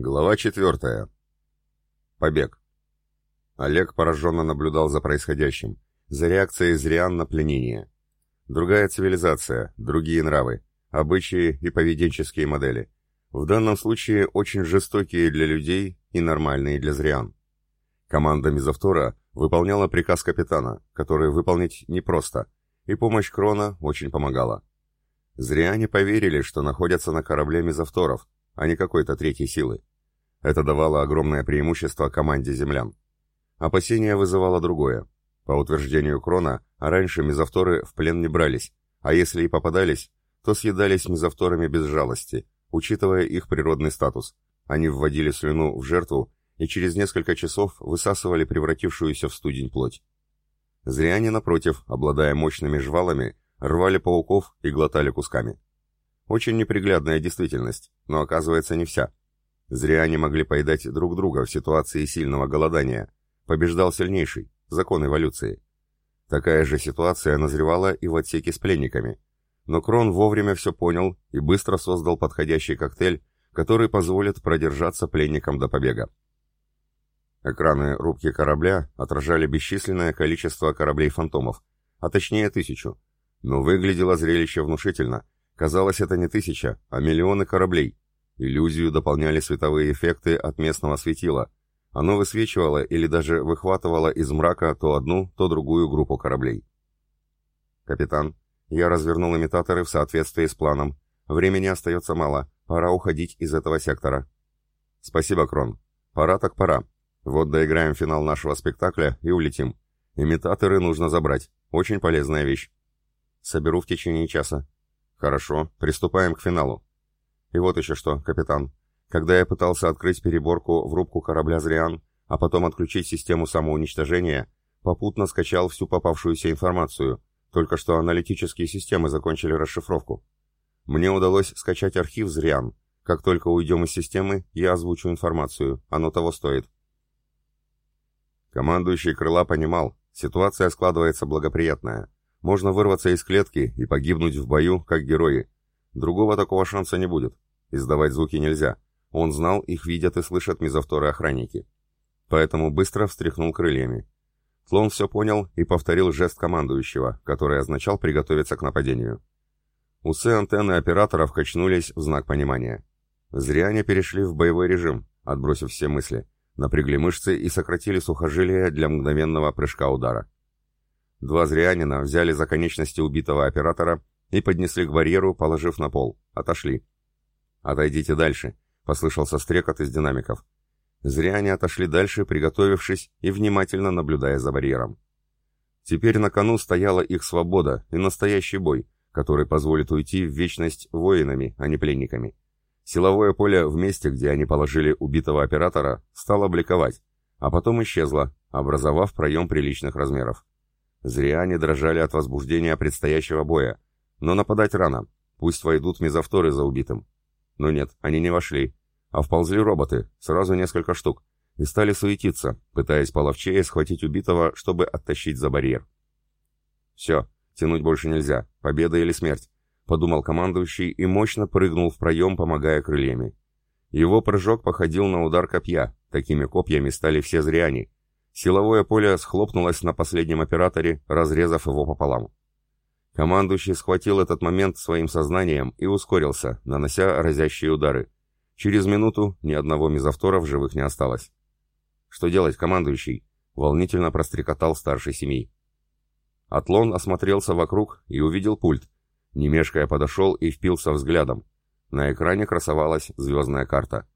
Глава четвертая. Побег. Олег пораженно наблюдал за происходящим, за реакцией зриан на пленение. Другая цивилизация, другие нравы, обычаи и поведенческие модели. В данном случае очень жестокие для людей и нормальные для зриан. Команда Мизавтора выполняла приказ капитана, который выполнить непросто, и помощь Крона очень помогала. Зриане поверили, что находятся на корабле Мизавторов, а не какой-то третьей силы. Это давало огромное преимущество команде землян. Опасение вызывало другое. По утверждению Крона, раньше мезовторы в плен не брались, а если и попадались, то съедались мезовторами без жалости, учитывая их природный статус. Они вводили слюну в жертву и через несколько часов высасывали превратившуюся в студень плоть. Зряне, напротив, обладая мощными жвалами, рвали пауков и глотали кусками. Очень неприглядная действительность, но оказывается не вся. Зря они могли поедать друг друга в ситуации сильного голодания. Побеждал сильнейший, закон эволюции. Такая же ситуация назревала и в отсеке с пленниками. Но Крон вовремя все понял и быстро создал подходящий коктейль, который позволит продержаться пленникам до побега. Экраны рубки корабля отражали бесчисленное количество кораблей-фантомов, а точнее тысячу. Но выглядело зрелище внушительно – Казалось, это не тысяча, а миллионы кораблей. Иллюзию дополняли световые эффекты от местного светила. Оно высвечивало или даже выхватывало из мрака то одну, то другую группу кораблей. «Капитан, я развернул имитаторы в соответствии с планом. Времени остается мало, пора уходить из этого сектора». «Спасибо, Крон. Пора так пора. Вот доиграем финал нашего спектакля и улетим. Имитаторы нужно забрать. Очень полезная вещь. Соберу в течение часа. Хорошо, приступаем к финалу. И вот еще что, капитан. Когда я пытался открыть переборку в рубку корабля «Зриан», а потом отключить систему самоуничтожения, попутно скачал всю попавшуюся информацию, только что аналитические системы закончили расшифровку. Мне удалось скачать архив «Зриан». Как только уйдем из системы, я озвучу информацию, оно того стоит. Командующий крыла понимал, ситуация складывается благоприятная. Можно вырваться из клетки и погибнуть в бою, как герои. Другого такого шанса не будет. Издавать звуки нельзя. Он знал, их видят и слышат мизавторы-охранники. Поэтому быстро встряхнул крыльями. Слон все понял и повторил жест командующего, который означал приготовиться к нападению. Усы антенны операторов качнулись в знак понимания. Зря они перешли в боевой режим, отбросив все мысли, напрягли мышцы и сократили сухожилия для мгновенного прыжка удара. Два зрянина взяли за конечности убитого оператора и поднесли к барьеру, положив на пол. Отошли. «Отойдите дальше», — послышался стрекот из динамиков. Зряне отошли дальше, приготовившись и внимательно наблюдая за барьером. Теперь на кону стояла их свобода и настоящий бой, который позволит уйти в вечность воинами, а не пленниками. Силовое поле в месте, где они положили убитого оператора, стало бликовать, а потом исчезло, образовав проем приличных размеров. Зря они дрожали от возбуждения предстоящего боя. Но нападать рано. Пусть войдут мезовторы за убитым. Но нет, они не вошли. А вползли роботы, сразу несколько штук, и стали суетиться, пытаясь половчее схватить убитого, чтобы оттащить за барьер. «Все, тянуть больше нельзя. Победа или смерть», — подумал командующий и мощно прыгнул в проем, помогая крыльями. Его прыжок походил на удар копья, такими копьями стали все зряне, Силовое поле схлопнулось на последнем операторе, разрезав его пополам. Командующий схватил этот момент своим сознанием и ускорился, нанося разящие удары. Через минуту ни одного мизавтора в живых не осталось. «Что делать, командующий?» — волнительно прострекотал старший семей. Атлон осмотрелся вокруг и увидел пульт. Немешкая подошел и впился взглядом. На экране красовалась звездная карта.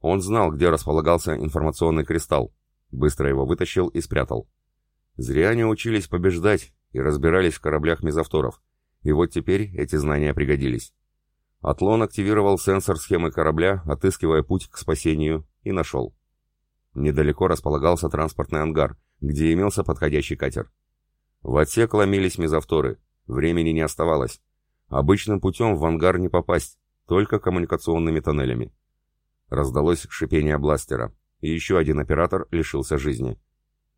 Он знал, где располагался информационный кристалл, Быстро его вытащил и спрятал. Зря они учились побеждать и разбирались в кораблях мезовторов. И вот теперь эти знания пригодились. Атлон активировал сенсор схемы корабля, отыскивая путь к спасению, и нашел. Недалеко располагался транспортный ангар, где имелся подходящий катер. В отсек ломились мезовторы, времени не оставалось. Обычным путем в ангар не попасть, только коммуникационными тоннелями. Раздалось шипение бластера и еще один оператор лишился жизни.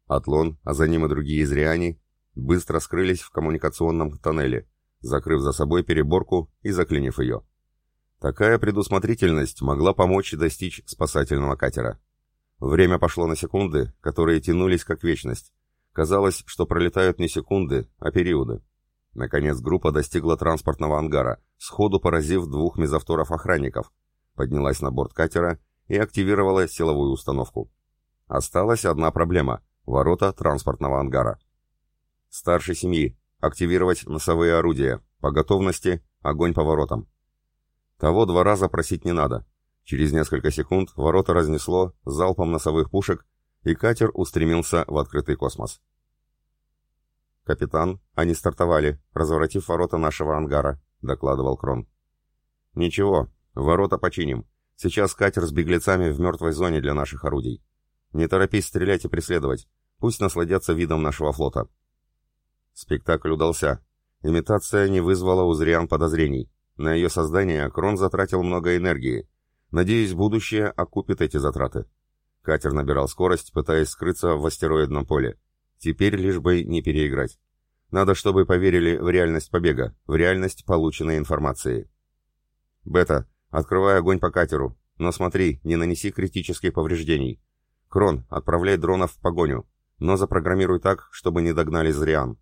Атлон, а за ним и другие зриане, быстро скрылись в коммуникационном тоннеле, закрыв за собой переборку и заклинив ее. Такая предусмотрительность могла помочь достичь спасательного катера. Время пошло на секунды, которые тянулись как вечность. Казалось, что пролетают не секунды, а периоды. Наконец группа достигла транспортного ангара, сходу поразив двух мезовторов-охранников, поднялась на борт катера и активировала силовую установку. Осталась одна проблема – ворота транспортного ангара. Старший семьи. Активировать носовые орудия. По готовности – огонь по воротам. Того два раза просить не надо. Через несколько секунд ворота разнесло залпом носовых пушек, и катер устремился в открытый космос. «Капитан, они стартовали, разворотив ворота нашего ангара», — докладывал Крон. «Ничего, ворота починим. Сейчас катер с беглецами в мертвой зоне для наших орудий. Не торопись стрелять и преследовать. Пусть насладятся видом нашего флота». Спектакль удался. Имитация не вызвала у Зриан подозрений. На ее создание Крон затратил много энергии. Надеюсь, будущее окупит эти затраты. Катер набирал скорость, пытаясь скрыться в астероидном поле. Теперь лишь бы не переиграть. Надо, чтобы поверили в реальность побега, в реальность полученной информации. Бета, открывай огонь по катеру, но смотри, не нанеси критических повреждений. Крон, отправляй дронов в погоню, но запрограммируй так, чтобы не догнали Зриан.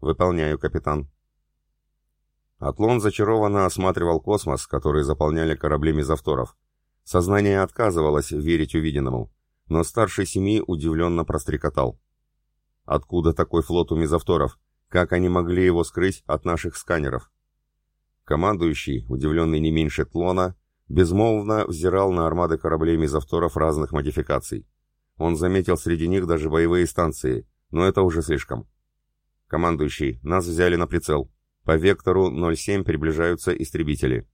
Выполняю, капитан. Атлон зачарованно осматривал космос, который заполняли корабли мезовторов. Сознание отказывалось верить увиденному, но старший семьи удивленно прострекотал. Откуда такой флот у мезовторов? Как они могли его скрыть от наших сканеров? Командующий, удивленный не меньше Тлона, безмолвно взирал на армады кораблей мезовторов разных модификаций. Он заметил среди них даже боевые станции, но это уже слишком. Командующий, нас взяли на прицел. По вектору 07 приближаются истребители.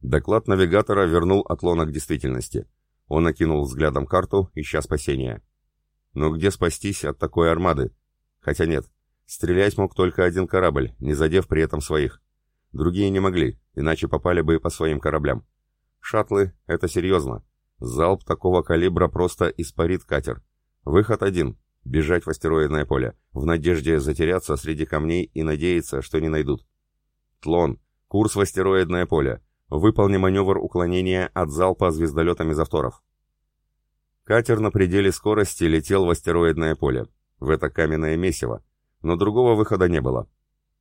Доклад навигатора вернул Атлона к действительности. Он окинул взглядом карту, ища спасения. Но где спастись от такой армады? Хотя нет, стрелять мог только один корабль, не задев при этом своих. Другие не могли, иначе попали бы по своим кораблям. Шаттлы — это серьезно. Залп такого калибра просто испарит катер. Выход один — бежать в астероидное поле, в надежде затеряться среди камней и надеяться, что не найдут. Тлон, курс в астероидное поле. Выполни маневр уклонения от залпа звездолетами завторов. Катер на пределе скорости летел в астероидное поле, в это каменное месиво, но другого выхода не было.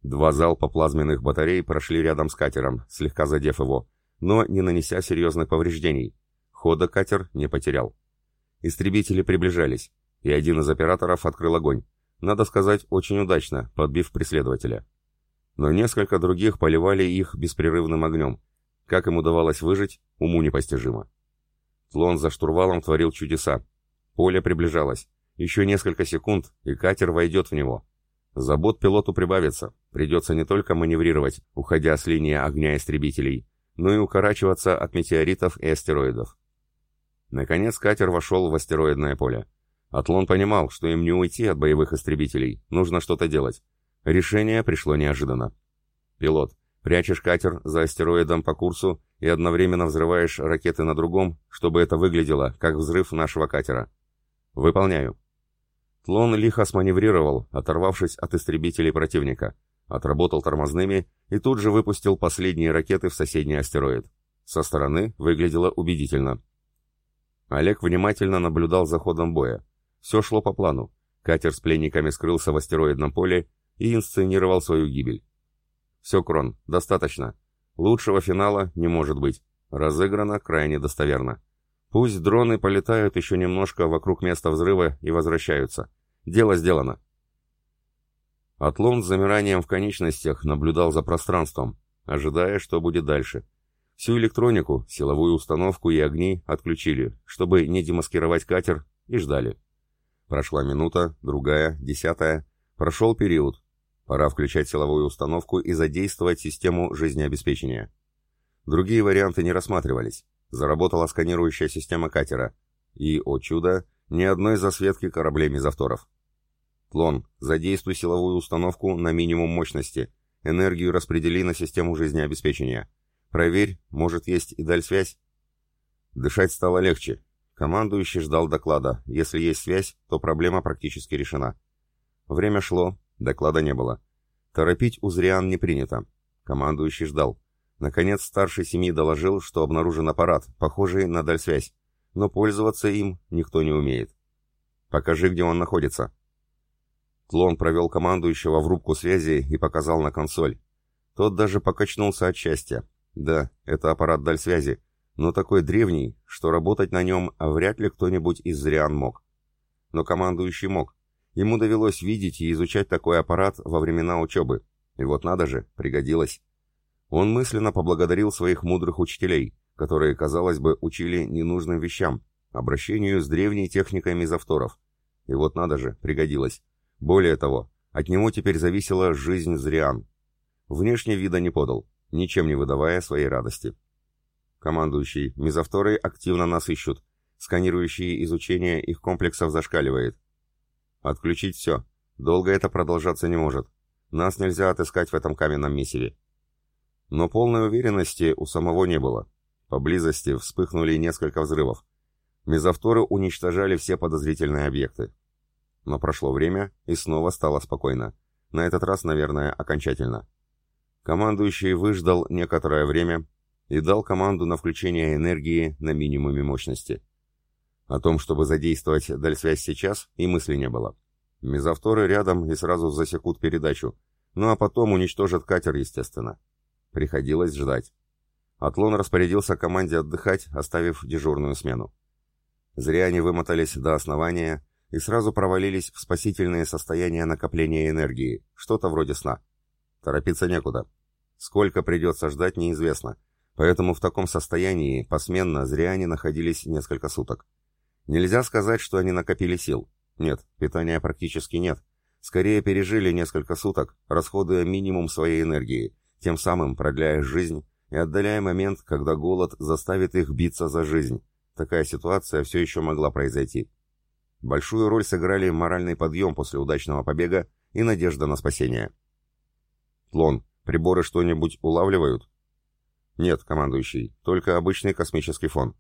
Два залпа плазменных батарей прошли рядом с катером, слегка задев его, но не нанеся серьезных повреждений. Хода катер не потерял. Истребители приближались, и один из операторов открыл огонь. Надо сказать, очень удачно, подбив преследователя. Но несколько других поливали их беспрерывным огнем. Как им удавалось выжить, уму непостижимо. Слон за штурвалом творил чудеса. Поле приближалось. Еще несколько секунд, и катер войдет в него. Забот пилоту прибавится. Придется не только маневрировать, уходя с линии огня истребителей, но и укорачиваться от метеоритов и астероидов. Наконец катер вошел в астероидное поле. Атлон понимал, что им не уйти от боевых истребителей, нужно что-то делать. Решение пришло неожиданно. «Пилот, Прячешь катер за астероидом по курсу и одновременно взрываешь ракеты на другом, чтобы это выглядело, как взрыв нашего катера. Выполняю. Тлон лихо сманеврировал, оторвавшись от истребителей противника, отработал тормозными и тут же выпустил последние ракеты в соседний астероид. Со стороны выглядело убедительно. Олег внимательно наблюдал за ходом боя. Все шло по плану. Катер с пленниками скрылся в астероидном поле и инсценировал свою гибель. Все, Крон, достаточно. Лучшего финала не может быть. Разыграно крайне достоверно. Пусть дроны полетают еще немножко вокруг места взрыва и возвращаются. Дело сделано. Атлон с замиранием в конечностях наблюдал за пространством, ожидая, что будет дальше. Всю электронику, силовую установку и огни отключили, чтобы не демаскировать катер, и ждали. Прошла минута, другая, десятая. Прошел период, Пора включать силовую установку и задействовать систему жизнеобеспечения. Другие варианты не рассматривались. Заработала сканирующая система катера. И, о чудо, ни одной засветки кораблей мезовторов. Клон, задействуй силовую установку на минимум мощности. Энергию распредели на систему жизнеобеспечения. Проверь, может есть и даль связь. Дышать стало легче. Командующий ждал доклада. Если есть связь, то проблема практически решена. Время шло, Доклада не было. Торопить Узриан не принято. Командующий ждал. Наконец старший семьи доложил, что обнаружен аппарат, похожий на дальсвязь, но пользоваться им никто не умеет. «Покажи, где он находится». Тлон провел командующего в рубку связи и показал на консоль. Тот даже покачнулся от счастья. Да, это аппарат дальсвязи, но такой древний, что работать на нем вряд ли кто-нибудь из зрян мог. Но командующий мог. Ему довелось видеть и изучать такой аппарат во времена учебы. И вот надо же, пригодилось. Он мысленно поблагодарил своих мудрых учителей, которые, казалось бы, учили ненужным вещам, обращению с древней техникой мезовторов. И вот надо же, пригодилось. Более того, от него теперь зависела жизнь зриан. Внешне вида не подал, ничем не выдавая своей радости. Командующий, мезовторы активно нас ищут. Сканирующие изучение их комплексов зашкаливает. Отключить все. Долго это продолжаться не может. Нас нельзя отыскать в этом каменном месиве. Но полной уверенности у самого не было. Поблизости вспыхнули несколько взрывов. Мезовторы уничтожали все подозрительные объекты. Но прошло время, и снова стало спокойно. На этот раз, наверное, окончательно. Командующий выждал некоторое время и дал команду на включение энергии на минимуме мощности. О том, чтобы задействовать дальсвязь сейчас, и мысли не было. Мезовторы рядом и сразу засекут передачу, ну а потом уничтожат катер, естественно. Приходилось ждать. Атлон распорядился команде отдыхать, оставив дежурную смену. Зря они вымотались до основания и сразу провалились в спасительное состояние накопления энергии, что-то вроде сна. Торопиться некуда. Сколько придется ждать, неизвестно, поэтому в таком состоянии посменно зря они находились несколько суток. Нельзя сказать, что они накопили сил. Нет, питания практически нет. Скорее пережили несколько суток, расходуя минимум своей энергии, тем самым продляя жизнь и отдаляя момент, когда голод заставит их биться за жизнь. Такая ситуация все еще могла произойти. Большую роль сыграли моральный подъем после удачного побега и надежда на спасение. «Тлон, приборы что-нибудь улавливают?» «Нет, командующий, только обычный космический фон».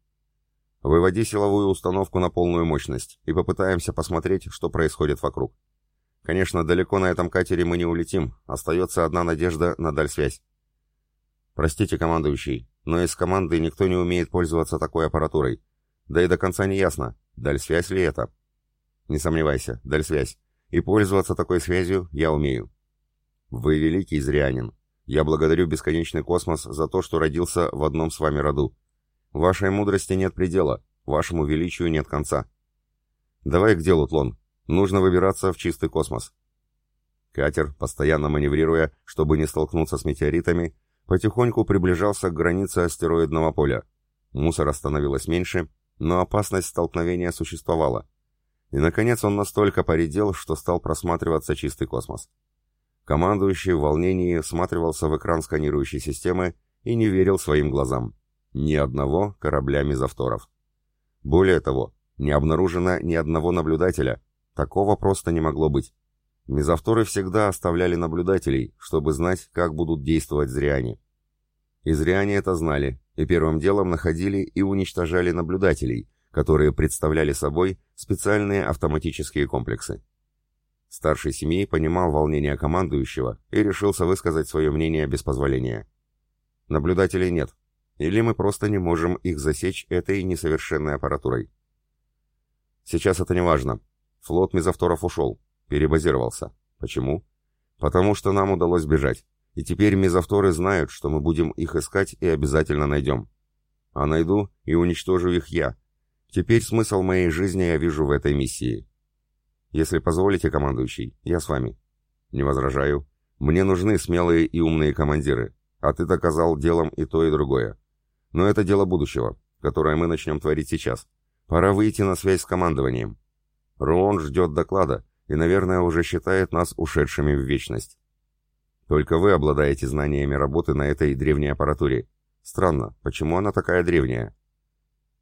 «Выводи силовую установку на полную мощность и попытаемся посмотреть, что происходит вокруг». Конечно, далеко на этом катере мы не улетим, остается одна надежда на дальсвязь. Простите, командующий, но из команды никто не умеет пользоваться такой аппаратурой. Да и до конца не ясно, дальсвязь ли это. Не сомневайся, дальсвязь. И пользоваться такой связью я умею. Вы великий зрянин. Я благодарю бесконечный космос за то, что родился в одном с вами роду. Вашей мудрости нет предела, вашему величию нет конца. Давай к делу, Тлон. Нужно выбираться в чистый космос. Катер, постоянно маневрируя, чтобы не столкнуться с метеоритами, потихоньку приближался к границе астероидного поля. Мусора становилось меньше, но опасность столкновения существовала. И, наконец, он настолько поредел, что стал просматриваться чистый космос. Командующий в волнении всматривался в экран сканирующей системы и не верил своим глазам. Ни одного корабля мезовторов. Более того, не обнаружено ни одного наблюдателя, Такого просто не могло быть. Мезовторы всегда оставляли наблюдателей, чтобы знать, как будут действовать зряне. И зряне это знали, и первым делом находили и уничтожали наблюдателей, которые представляли собой специальные автоматические комплексы. Старший семьи понимал волнение командующего и решился высказать свое мнение без позволения. Наблюдателей нет, или мы просто не можем их засечь этой несовершенной аппаратурой. Сейчас это не важно, Флот мезовторов ушел, перебазировался. Почему? Потому что нам удалось бежать. И теперь мезовторы знают, что мы будем их искать и обязательно найдем. А найду и уничтожу их я. Теперь смысл моей жизни я вижу в этой миссии. Если позволите, командующий, я с вами. Не возражаю. Мне нужны смелые и умные командиры, а ты доказал делом и то, и другое. Но это дело будущего, которое мы начнем творить сейчас. Пора выйти на связь с командованием. Руон ждет доклада и, наверное, уже считает нас ушедшими в вечность. Только вы обладаете знаниями работы на этой древней аппаратуре. Странно, почему она такая древняя?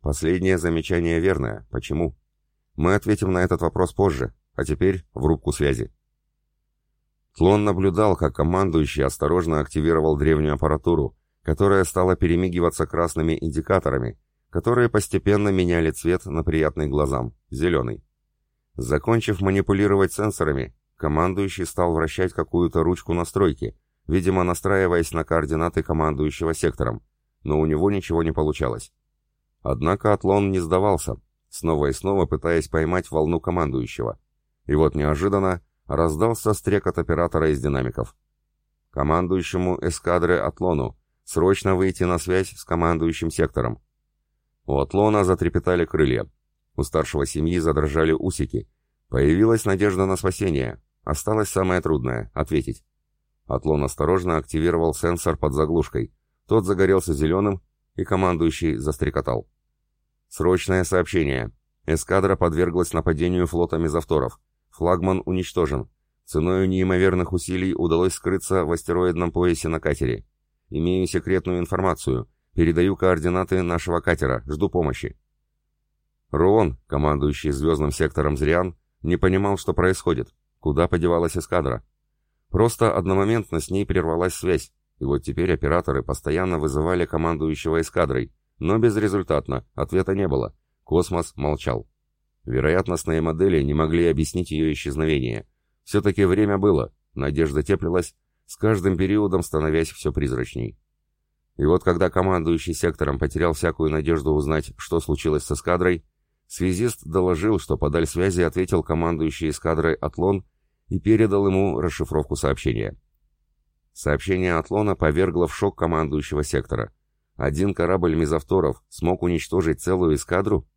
Последнее замечание верное. Почему? Мы ответим на этот вопрос позже, а теперь в рубку связи. Тлон наблюдал, как командующий осторожно активировал древнюю аппаратуру, которая стала перемигиваться красными индикаторами, которые постепенно меняли цвет на приятный глазам, зеленый. Закончив манипулировать сенсорами, командующий стал вращать какую-то ручку настройки, видимо, настраиваясь на координаты командующего сектором, но у него ничего не получалось. Однако Атлон не сдавался, снова и снова пытаясь поймать волну командующего. И вот неожиданно раздался стрекот оператора из динамиков. Командующему эскадры Атлону срочно выйти на связь с командующим сектором. У Атлона затрепетали крылья. У старшего семьи задрожали усики. Появилась надежда на спасение. Осталось самое трудное — ответить. Атлон осторожно активировал сенсор под заглушкой. Тот загорелся зеленым, и командующий застрекотал. Срочное сообщение. Эскадра подверглась нападению флота мезовторов. Флагман уничтожен. Ценой неимоверных усилий удалось скрыться в астероидном поясе на катере. Имею секретную информацию. Передаю координаты нашего катера. Жду помощи. Руон, командующий звездным сектором Зриан, не понимал, что происходит. Куда подевалась эскадра? Просто одномоментно с ней прервалась связь, и вот теперь операторы постоянно вызывали командующего эскадрой, но безрезультатно, ответа не было. Космос молчал. Вероятностные модели не могли объяснить ее исчезновение. Все-таки время было, надежда теплилась, с каждым периодом становясь все призрачней. И вот когда командующий сектором потерял всякую надежду узнать, что случилось с эскадрой, связист доложил, что по даль связи ответил командующий эскадрой «Атлон» и передал ему расшифровку сообщения. Сообщение Атлона повергло в шок командующего сектора. Один корабль мезовторов смог уничтожить целую эскадру?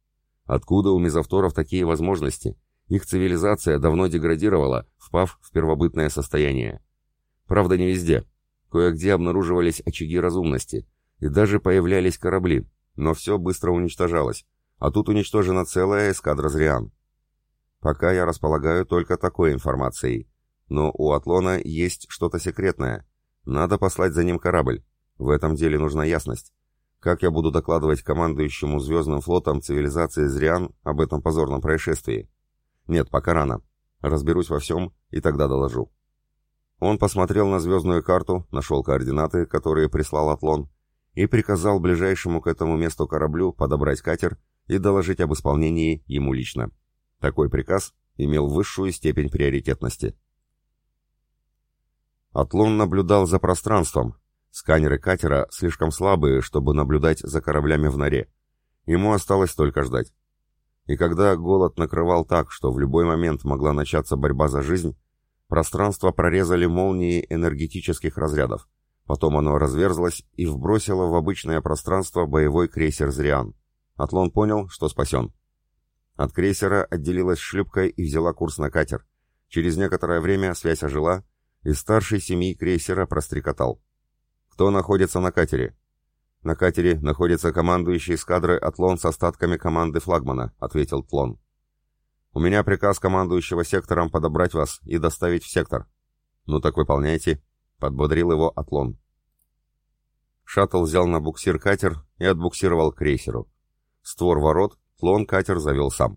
Откуда у мезовторов такие возможности? Их цивилизация давно деградировала, впав в первобытное состояние. Правда, не везде. Кое-где обнаруживались очаги разумности, и даже появлялись корабли, но все быстро уничтожалось, а тут уничтожена целая эскадра зриан. Пока я располагаю только такой информацией. Но у Атлона есть что-то секретное. Надо послать за ним корабль. В этом деле нужна ясность. Как я буду докладывать командующему Звездным флотом цивилизации Зриан об этом позорном происшествии? Нет, пока рано. Разберусь во всем и тогда доложу. Он посмотрел на звездную карту, нашел координаты, которые прислал Атлон, и приказал ближайшему к этому месту кораблю подобрать катер и доложить об исполнении ему лично. Такой приказ имел высшую степень приоритетности. Атлон наблюдал за пространством. Сканеры катера слишком слабые, чтобы наблюдать за кораблями в норе. Ему осталось только ждать. И когда голод накрывал так, что в любой момент могла начаться борьба за жизнь, пространство прорезали молнии энергетических разрядов. Потом оно разверзлось и вбросило в обычное пространство боевой крейсер «Зриан». Атлон понял, что спасен. От крейсера отделилась шлюпка и взяла курс на катер. Через некоторое время связь ожила, и старший семьи крейсера прострекотал. «Кто находится на катере?» «На катере находится командующий эскадрой «Атлон» с остатками команды флагмана», — ответил Тлон. «У меня приказ командующего сектором подобрать вас и доставить в сектор». «Ну так выполняйте», — подбодрил его Атлон. Шаттл взял на буксир катер и отбуксировал к крейсеру. Створ ворот Лон катер завел сам.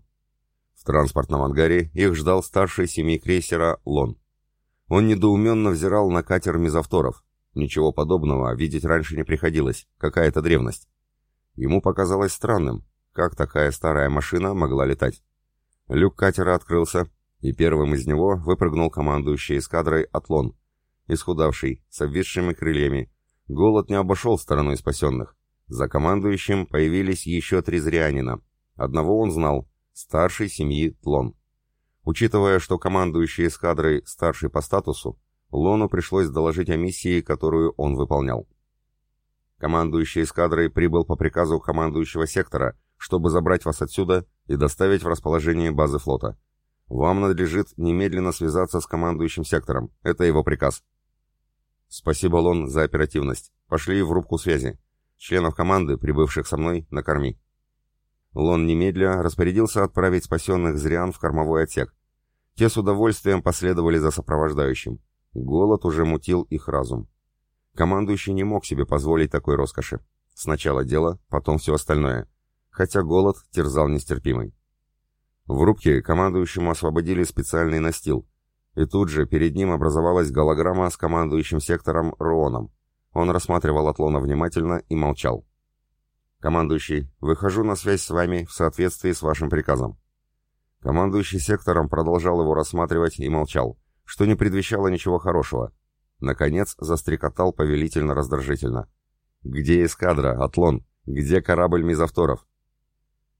В транспортном ангаре их ждал старший семьи крейсера Лон. Он недоуменно взирал на катер мезовторов. Ничего подобного видеть раньше не приходилось, какая-то древность. Ему показалось странным, как такая старая машина могла летать. Люк катера открылся, и первым из него выпрыгнул командующий эскадрой Атлон, исхудавший, с обвисшими крыльями. Голод не обошел стороной спасенных. За командующим появились еще три зрянина, Одного он знал – старший семьи Тлон. Учитывая, что командующий эскадрой старший по статусу, Лону пришлось доложить о миссии, которую он выполнял. Командующий эскадрой прибыл по приказу командующего сектора, чтобы забрать вас отсюда и доставить в расположение базы флота. Вам надлежит немедленно связаться с командующим сектором. Это его приказ. Спасибо, Лон, за оперативность. Пошли в рубку связи. Членов команды, прибывших со мной, накорми. Лон немедля распорядился отправить спасенных зрян в кормовой отсек. Те с удовольствием последовали за сопровождающим. Голод уже мутил их разум. Командующий не мог себе позволить такой роскоши. Сначала дело, потом все остальное. Хотя голод терзал нестерпимый. В рубке командующему освободили специальный настил. И тут же перед ним образовалась голограмма с командующим сектором Рооном. Он рассматривал Атлона внимательно и молчал. «Командующий, выхожу на связь с вами в соответствии с вашим приказом». Командующий сектором продолжал его рассматривать и молчал, что не предвещало ничего хорошего. Наконец застрекотал повелительно-раздражительно. «Где эскадра, Атлон? Где корабль мизавторов?»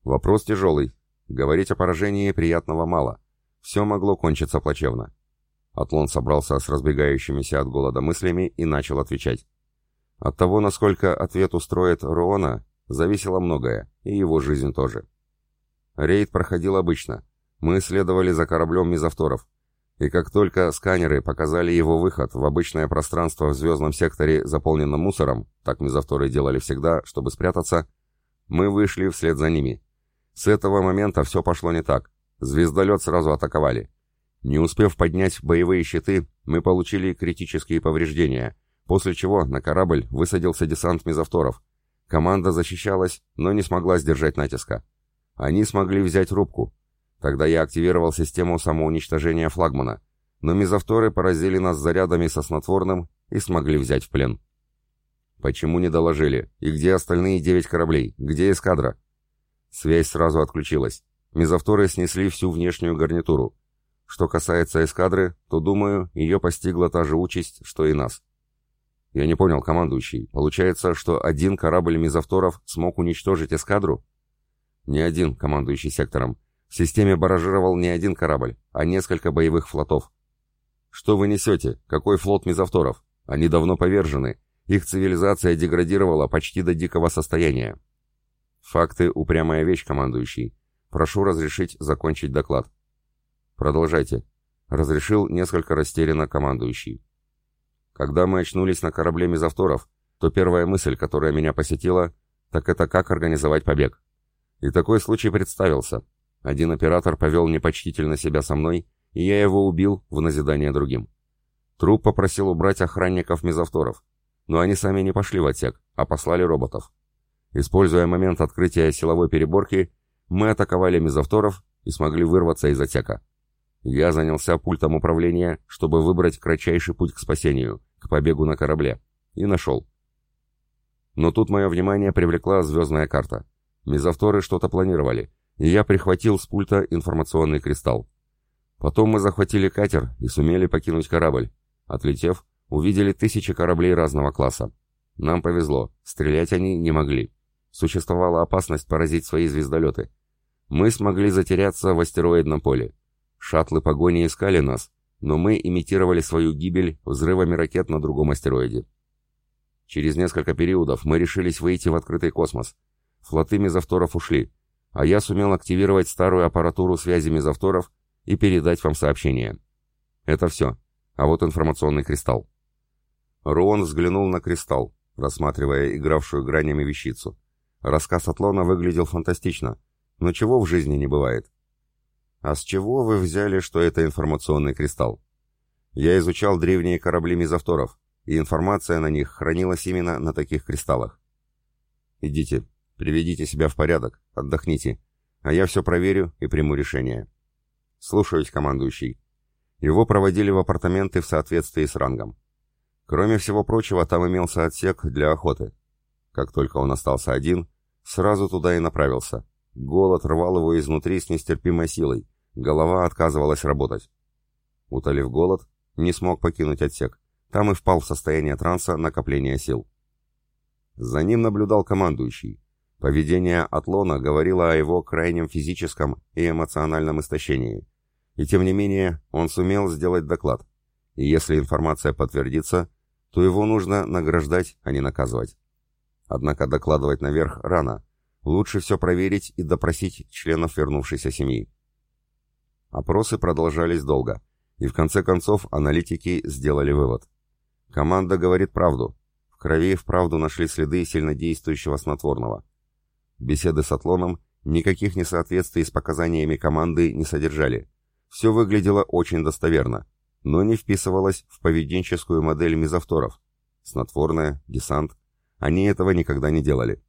Вопрос тяжелый. Говорить о поражении приятного мало. Все могло кончиться плачевно. Атлон собрался с разбегающимися от голода мыслями и начал отвечать. От того, насколько ответ устроит Руона, зависело многое, и его жизнь тоже. Рейд проходил обычно. Мы следовали за кораблем мизавторов. И как только сканеры показали его выход в обычное пространство в звездном секторе, заполненном мусором, так мизавторы делали всегда, чтобы спрятаться, мы вышли вслед за ними. С этого момента все пошло не так. Звездолет сразу атаковали. Не успев поднять боевые щиты, мы получили критические повреждения, после чего на корабль высадился десант мизавторов. Команда защищалась, но не смогла сдержать натиска. Они смогли взять рубку, Тогда я активировал систему самоуничтожения флагмана, но мизавторы поразили нас зарядами со снотворным и смогли взять в плен. Почему не доложили? И где остальные девять кораблей? Где эскадра? Связь сразу отключилась. Мизавторы снесли всю внешнюю гарнитуру. Что касается эскадры, то, думаю, ее постигла та же участь, что и нас. Я не понял, командующий. Получается, что один корабль мизавторов смог уничтожить эскадру? Не один, командующий сектором. В системе баражировал не один корабль, а несколько боевых флотов. Что вы несете? Какой флот мизавторов? Они давно повержены. Их цивилизация деградировала почти до дикого состояния. Факты — упрямая вещь, командующий. Прошу разрешить закончить доклад. Продолжайте. Разрешил несколько растерянно командующий. Когда мы очнулись на корабле мизавторов, то первая мысль, которая меня посетила, так это как организовать побег. И такой случай представился. Один оператор повел непочтительно себя со мной, и я его убил в назидание другим. Труп попросил убрать охранников мезовторов, но они сами не пошли в отсек, а послали роботов. Используя момент открытия силовой переборки, мы атаковали мезовторов и смогли вырваться из отсека. Я занялся пультом управления, чтобы выбрать кратчайший путь к спасению, к побегу на корабле, и нашел. Но тут мое внимание привлекла звездная карта. Мезовторы что-то планировали, и я прихватил с пульта информационный кристалл. Потом мы захватили катер и сумели покинуть корабль. Отлетев, увидели тысячи кораблей разного класса. Нам повезло, стрелять они не могли. Существовала опасность поразить свои звездолеты. Мы смогли затеряться в астероидном поле. Шаттлы погони искали нас, но мы имитировали свою гибель взрывами ракет на другом астероиде. Через несколько периодов мы решились выйти в открытый космос. Флоты мезовторов ушли, а я сумел активировать старую аппаратуру связи мезовторов и передать вам сообщение. Это все. А вот информационный кристалл. Руон взглянул на кристалл, рассматривая игравшую гранями вещицу. Рассказ Атлона выглядел фантастично, но чего в жизни не бывает. А с чего вы взяли, что это информационный кристалл? Я изучал древние корабли мезовторов, и информация на них хранилась именно на таких кристаллах. Идите, Приведите себя в порядок, отдохните, а я все проверю и приму решение. Слушаюсь, командующий. Его проводили в апартаменты в соответствии с рангом. Кроме всего прочего, там имелся отсек для охоты. Как только он остался один, сразу туда и направился. Голод рвал его изнутри с нестерпимой силой, голова отказывалась работать. Утолив голод, не смог покинуть отсек. Там и впал в состояние транса накопления сил. За ним наблюдал командующий. Поведение Атлона говорило о его крайнем физическом и эмоциональном истощении. И тем не менее, он сумел сделать доклад. И если информация подтвердится, то его нужно награждать, а не наказывать. Однако докладывать наверх рано. Лучше все проверить и допросить членов вернувшейся семьи. Опросы продолжались долго, и в конце концов аналитики сделали вывод. Команда говорит правду. В крови вправду нашли следы сильнодействующего снотворного. Беседы с Атлоном никаких несоответствий с показаниями команды не содержали. Все выглядело очень достоверно, но не вписывалось в поведенческую модель мизавторов. Снотворное, десант. Они этого никогда не делали.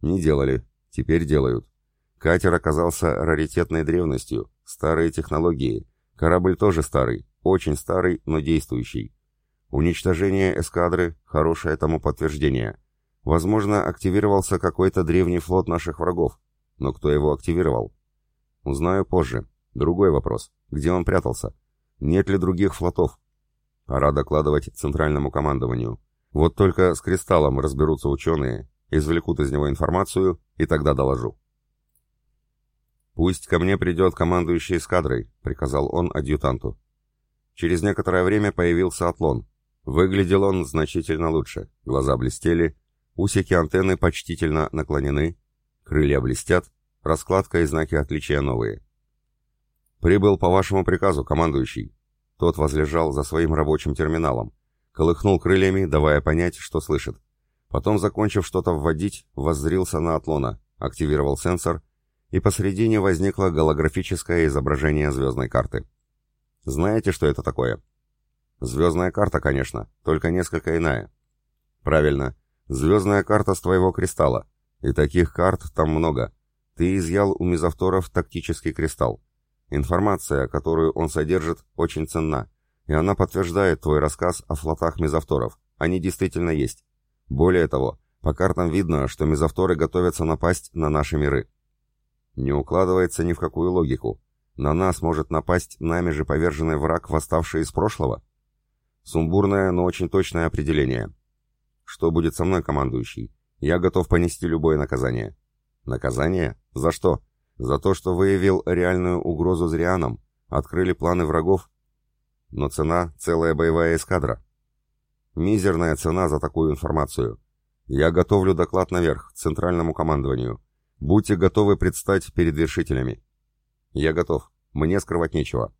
Не делали. Теперь делают. Катер оказался раритетной древностью, старые технологии. Корабль тоже старый, очень старый, но действующий. Уничтожение эскадры – хорошее тому подтверждение – Возможно, активировался какой-то древний флот наших врагов. Но кто его активировал? Узнаю позже. Другой вопрос. Где он прятался? Нет ли других флотов? Пора докладывать центральному командованию. Вот только с кристаллом разберутся ученые, извлекут из него информацию, и тогда доложу. «Пусть ко мне придет командующий эскадрой», — приказал он адъютанту. Через некоторое время появился Атлон. Выглядел он значительно лучше. Глаза блестели, усики антенны почтительно наклонены, крылья блестят, раскладка и знаки отличия новые. «Прибыл по вашему приказу, командующий». Тот возлежал за своим рабочим терминалом, колыхнул крыльями, давая понять, что слышит. Потом, закончив что-то вводить, воззрился на Атлона, активировал сенсор, и посредине возникло голографическое изображение звездной карты. Знаете, что это такое? Звездная карта, конечно, только несколько иная. Правильно, звездная карта с твоего кристалла. И таких карт там много. Ты изъял у мизавторов тактический кристалл. Информация, которую он содержит, очень ценна, и она подтверждает твой рассказ о флотах мизавторов. Они действительно есть. Более того, по картам видно, что мизавторы готовятся напасть на наши миры. Не укладывается ни в какую логику. На нас может напасть нами же поверженный враг, восставший из прошлого? Сумбурное, но очень точное определение. Что будет со мной, командующий? Я готов понести любое наказание. Наказание? За что? За то, что выявил реальную угрозу зрианам, открыли планы врагов. Но цена — целая боевая эскадра. Мизерная цена за такую информацию. Я готовлю доклад наверх, центральному командованию. Будьте готовы предстать перед вершителями. Я готов. Мне скрывать нечего.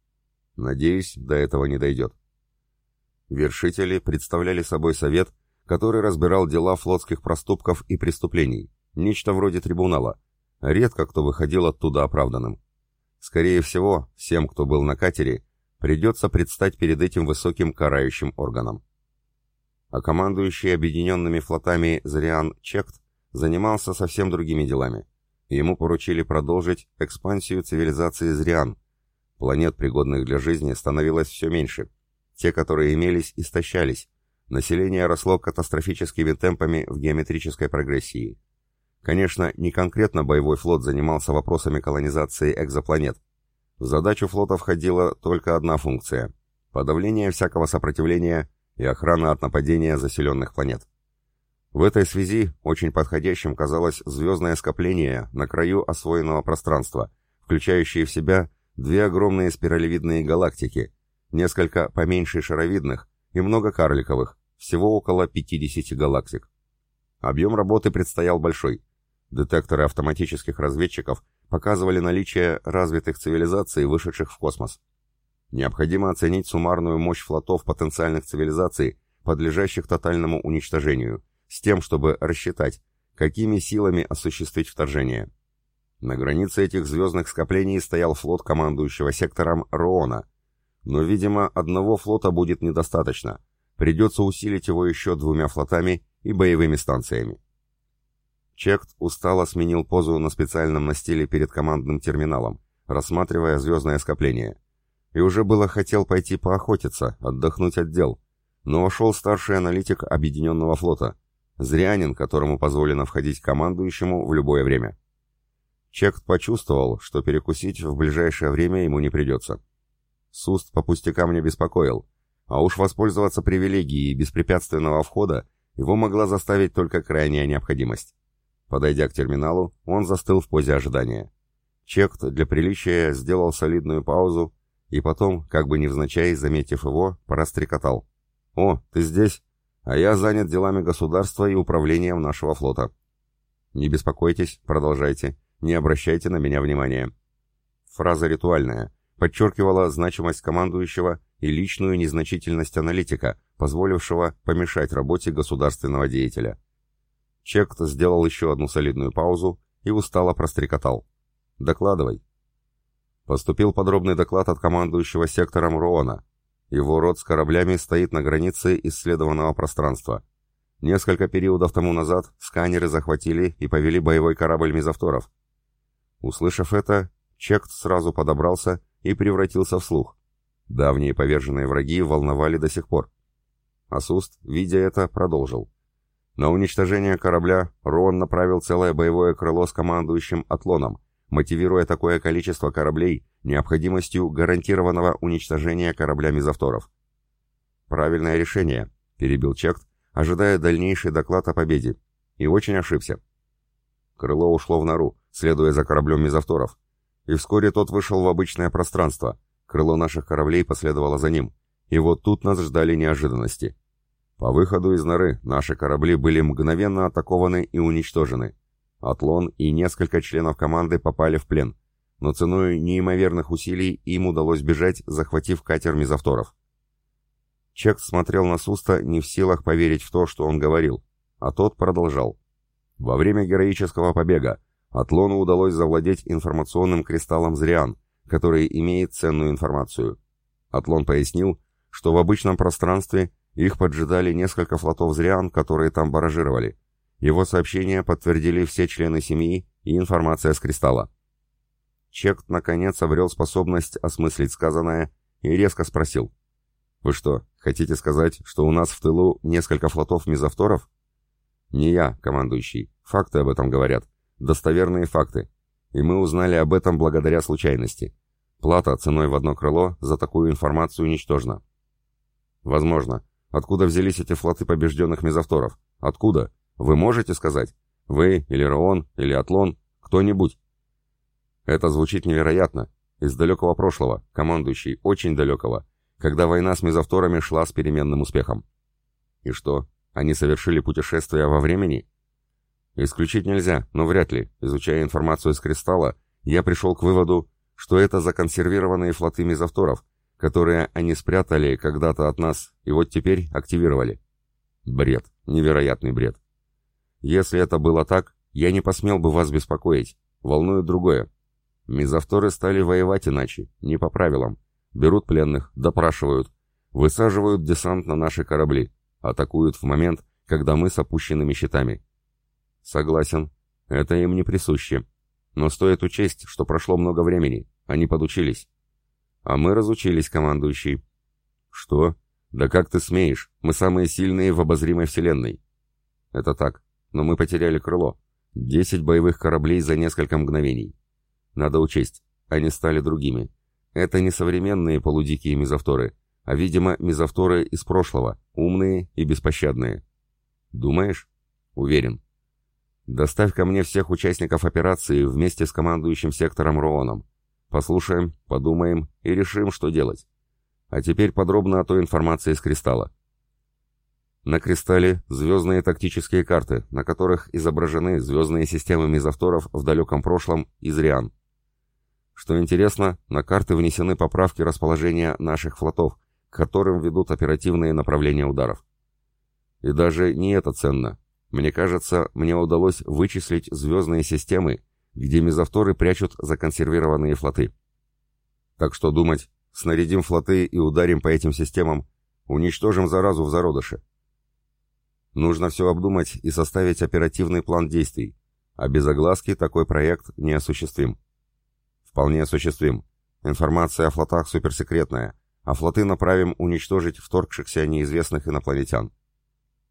Надеюсь, до этого не дойдет. Вершители представляли собой совет, который разбирал дела флотских проступков и преступлений, нечто вроде трибунала, Редко кто выходил оттуда оправданным. Скорее всего, всем, кто был на катере, придется предстать перед этим высоким карающим органом. А командующий объединенными флотами Зриан Чект занимался совсем другими делами. Ему поручили продолжить экспансию цивилизации Зриан. Планет, пригодных для жизни, становилось все меньше. Те, которые имелись, истощались. Население росло катастрофическими темпами в геометрической прогрессии. Конечно, не конкретно боевой флот занимался вопросами колонизации экзопланет. В задачу флота входила только одна функция – подавление всякого сопротивления и охрана от нападения заселенных планет. В этой связи очень подходящим казалось звездное скопление на краю освоенного пространства, включающее в себя две огромные спиралевидные галактики, несколько поменьше шаровидных и много карликовых, всего около 50 галактик. Объем работы предстоял большой – Детекторы автоматических разведчиков показывали наличие развитых цивилизаций, вышедших в космос. Необходимо оценить суммарную мощь флотов потенциальных цивилизаций, подлежащих тотальному уничтожению, с тем, чтобы рассчитать, какими силами осуществить вторжение. На границе этих звездных скоплений стоял флот командующего сектором Роона, но, видимо, одного флота будет недостаточно, придется усилить его еще двумя флотами и боевыми станциями. Чект устало сменил позу на специальном настиле перед командным терминалом, рассматривая звездное скопление. И уже было хотел пойти поохотиться, отдохнуть от дел. Но вошел старший аналитик Объединенного флота, зрянин, которому позволено входить командующему в любое время. Чект почувствовал, что перекусить в ближайшее время ему не придется. Суст по пустякам не беспокоил, а уж воспользоваться привилегией беспрепятственного входа его могла заставить только крайняя необходимость. Подойдя к терминалу, он застыл в позе ожидания. Чект для приличия сделал солидную паузу и потом, как бы невзначай, заметив его, порастрекотал. «О, ты здесь? А я занят делами государства и управлением нашего флота». «Не беспокойтесь, продолжайте, не обращайте на меня внимания». Фраза ритуальная, подчеркивала значимость командующего и личную незначительность аналитика, позволившего помешать работе государственного деятеля. Чект сделал еще одну солидную паузу и устало прострекотал. «Докладывай». Поступил подробный доклад от командующего сектором Роона. Его род с кораблями стоит на границе исследованного пространства. Несколько периодов тому назад сканеры захватили и повели боевой корабль мизавторов. Услышав это, Чект сразу подобрался и превратился в слух. Давние поверженные враги волновали до сих пор. Асуст, видя это, продолжил. На уничтожение корабля Рон направил целое боевое крыло с командующим Атлоном, мотивируя такое количество кораблей необходимостью гарантированного уничтожения корабля мизавторов. правильное решение», — перебил Чект, ожидая дальнейший доклад о победе. И очень ошибся. Крыло ушло в нору, следуя за кораблем мезовторов. И вскоре тот вышел в обычное пространство. Крыло наших кораблей последовало за ним. И вот тут нас ждали неожиданности. По выходу из норы наши корабли были мгновенно атакованы и уничтожены. Атлон и несколько членов команды попали в плен, но ценой неимоверных усилий им удалось бежать, захватив катер мезовторов. Чек смотрел на Суста не в силах поверить в то, что он говорил, а тот продолжал. Во время героического побега Атлону удалось завладеть информационным кристаллом Зриан, который имеет ценную информацию. Атлон пояснил, что в обычном пространстве их поджидали несколько флотов Зриан, которые там баражировали. Его сообщения подтвердили все члены семьи и информация с кристалла. Чект, наконец, обрел способность осмыслить сказанное и резко спросил. «Вы что, хотите сказать, что у нас в тылу несколько флотов мизавторов?» «Не я, командующий. Факты об этом говорят. Достоверные факты. И мы узнали об этом благодаря случайности. Плата ценой в одно крыло за такую информацию ничтожна». «Возможно. Откуда взялись эти флоты побежденных мизавторов? Откуда? Вы можете сказать? Вы, или Роон, или Атлон, кто-нибудь?» «Это звучит невероятно. Из далекого прошлого, командующий, очень далекого, когда война с мизавторами шла с переменным успехом». «И что, они совершили путешествие во времени? Исключить нельзя, но вряд ли. Изучая информацию из кристалла, я пришел к выводу, что это законсервированные флоты мезовторов, которые они спрятали когда-то от нас и вот теперь активировали. Бред, невероятный бред. Если это было так, я не посмел бы вас беспокоить. Волнует другое. Мезовторы стали воевать иначе, не по правилам. Берут пленных, допрашивают, высаживают десант на наши корабли. Атакуют в момент, когда мы с опущенными щитами. Согласен, это им не присуще. Но стоит учесть, что прошло много времени, они подучились. А мы разучились, командующий. Что? Да как ты смеешь? Мы самые сильные в обозримой вселенной. Это так, но мы потеряли крыло. Десять боевых кораблей за несколько мгновений. Надо учесть, они стали другими. Это не современные полудикие мизавторы, а, видимо, мизавторы из прошлого, умные и беспощадные. Думаешь? Уверен. Доставь ко мне всех участников операции вместе с командующим сектором Рооном. Послушаем, подумаем и решим, что делать. А теперь подробно о той информации из кристалла. На кристалле звездные тактические карты, на которых изображены звездные системы мезовторов в далеком прошлом из Риан. Что интересно, на карты внесены поправки расположения наших флотов, к которым ведут оперативные направления ударов. И даже не это ценно. Мне кажется, мне удалось вычислить звездные системы, где мезовторы прячут законсервированные флоты. Так что думать, снарядим флоты и ударим по этим системам, уничтожим заразу в зародыше. Нужно все обдумать и составить оперативный план действий, а без огласки такой проект не осуществим. Вполне осуществим. Информация о флотах суперсекретная, а флоты направим уничтожить вторгшихся неизвестных инопланетян.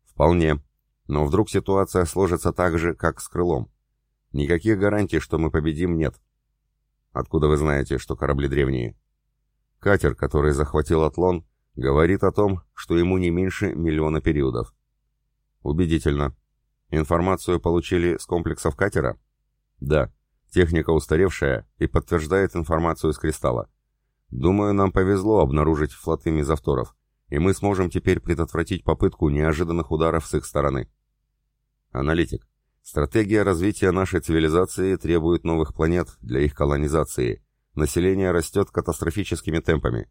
Вполне. Но вдруг ситуация сложится так же, как с крылом. Никаких гарантий, что мы победим, нет. Откуда вы знаете, что корабли древние? Катер, который захватил Атлон, говорит о том, что ему не меньше миллиона периодов. Убедительно. Информацию получили с комплексов катера? Да. Техника устаревшая и подтверждает информацию из кристалла. Думаю, нам повезло обнаружить флоты мизавторов, и мы сможем теперь предотвратить попытку неожиданных ударов с их стороны. Аналитик. Стратегия развития нашей цивилизации требует новых планет для их колонизации. Население растет катастрофическими темпами.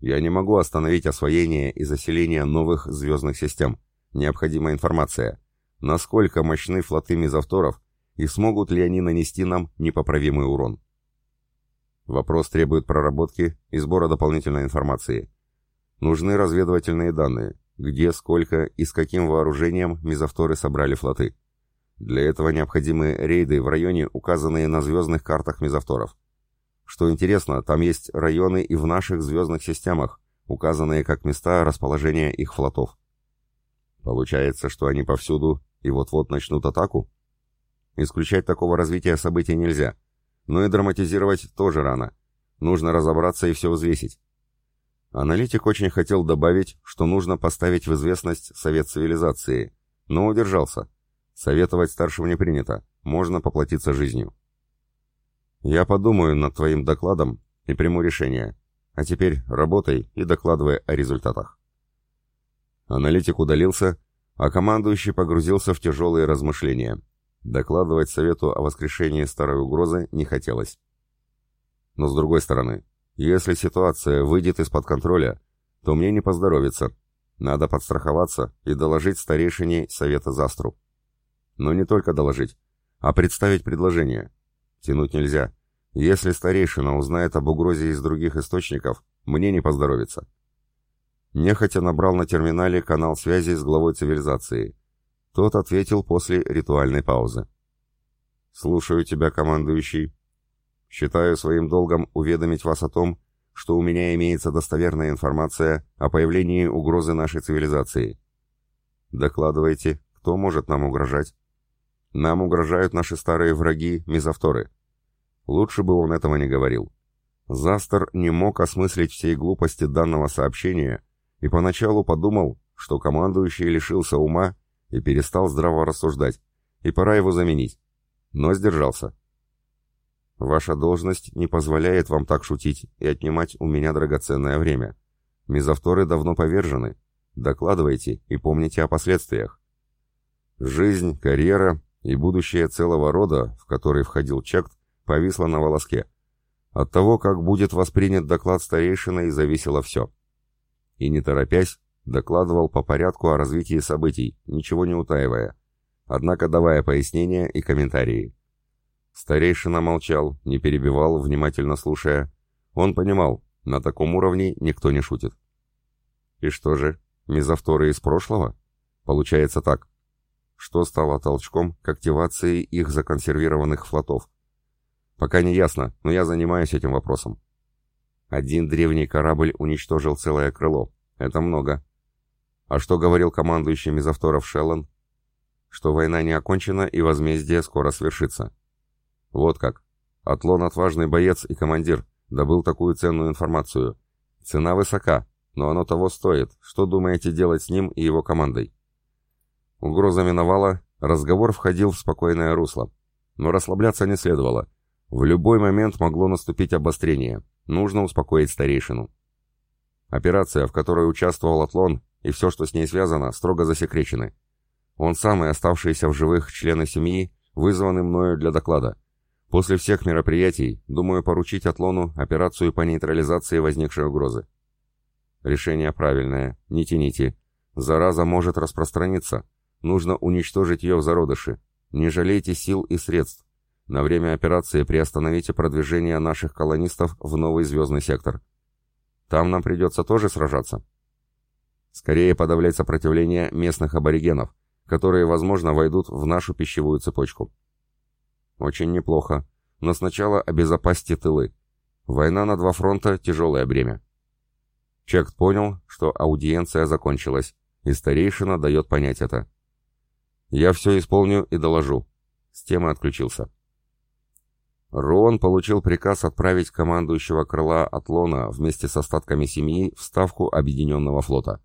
Я не могу остановить освоение и заселение новых звездных систем. Необходима информация. Насколько мощны флоты мизавторов и смогут ли они нанести нам непоправимый урон? Вопрос требует проработки и сбора дополнительной информации. Нужны разведывательные данные, где, сколько и с каким вооружением мизавторы собрали флоты. Для этого необходимы рейды в районе, указанные на звездных картах мизавторов. Что интересно, там есть районы и в наших звездных системах, указанные как места расположения их флотов. Получается, что они повсюду и вот-вот начнут атаку? Исключать такого развития событий нельзя – но и драматизировать тоже рано. Нужно разобраться и все взвесить. Аналитик очень хотел добавить, что нужно поставить в известность Совет Цивилизации, но удержался. Советовать старшим не принято, можно поплатиться жизнью. Я подумаю над твоим докладом и приму решение. А теперь работай и докладывай о результатах. Аналитик удалился, а командующий погрузился в тяжелые размышления. Докладывать совету о воскрешении старой угрозы не хотелось. Но с другой стороны, если ситуация выйдет из-под контроля, то мне не поздоровится. Надо подстраховаться и доложить старейшине совета Застру. Но не только доложить, а представить предложение. Тянуть нельзя. Если старейшина узнает об угрозе из других источников, мне не поздоровится. Нехотя набрал на терминале канал связи с главой цивилизации. Тот ответил после ритуальной паузы. «Слушаю тебя, командующий. Считаю своим долгом уведомить вас о том, что у меня имеется достоверная информация о появлении угрозы нашей цивилизации. Докладывайте, кто может нам угрожать?» Нам угрожают наши старые враги, мезовторы. Лучше бы он этого не говорил. Застер не мог осмыслить всей глупости данного сообщения и поначалу подумал, что командующий лишился ума и перестал здраво рассуждать, и пора его заменить. Но сдержался. Ваша должность не позволяет вам так шутить и отнимать у меня драгоценное время. Мезовторы давно повержены. Докладывайте и помните о последствиях. Жизнь, карьера и будущее целого рода, в который входил Чакт, повисло на волоске. От того, как будет воспринят доклад старейшины, зависело все. И не торопясь, докладывал по порядку о развитии событий, ничего не утаивая, однако давая пояснения и комментарии. Старейшина молчал, не перебивал, внимательно слушая. Он понимал, на таком уровне никто не шутит. И что же, мезовторы из прошлого? Получается так что стало толчком к активации их законсервированных флотов. Пока не ясно, но я занимаюсь этим вопросом. Один древний корабль уничтожил целое крыло. Это много. А что говорил командующий мезовторов Шеллон? Что война не окончена и возмездие скоро свершится. Вот как. Атлон отважный боец и командир, добыл такую ценную информацию. Цена высока, но оно того стоит. Что думаете делать с ним и его командой? Угроза миновала, разговор входил в спокойное русло. Но расслабляться не следовало. В любой момент могло наступить обострение. Нужно успокоить старейшину. Операция, в которой участвовал Атлон, и все, что с ней связано, строго засекречены. Он сам и оставшиеся в живых члены семьи вызваны мною для доклада. После всех мероприятий, думаю поручить Атлону операцию по нейтрализации возникшей угрозы. Решение правильное, не тяните. Зараза может распространиться, Нужно уничтожить ее в зародыше. Не жалейте сил и средств. На время операции приостановите продвижение наших колонистов в новый звездный сектор. Там нам придется тоже сражаться. Скорее подавлять сопротивление местных аборигенов, которые, возможно, войдут в нашу пищевую цепочку. Очень неплохо, но сначала обезопасьте тылы. Война на два фронта – тяжелое бремя. Чект понял, что аудиенция закончилась, и старейшина дает понять это. Я все исполню и доложу. С темы отключился. Рон получил приказ отправить командующего крыла Атлона вместе с остатками семьи в ставку Объединенного флота.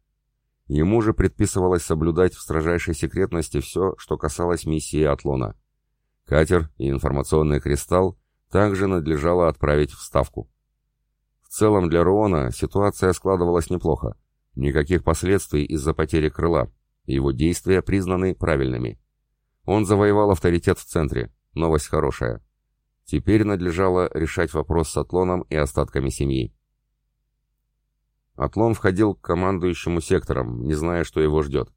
Ему же предписывалось соблюдать в строжайшей секретности все, что касалось миссии Атлона. Катер и информационный кристалл также надлежало отправить в ставку. В целом для Рона ситуация складывалась неплохо. Никаких последствий из-за потери крыла, его действия признаны правильными. Он завоевал авторитет в центре. Новость хорошая. Теперь надлежало решать вопрос с Атлоном и остатками семьи. Атлон входил к командующему сектором, не зная, что его ждет.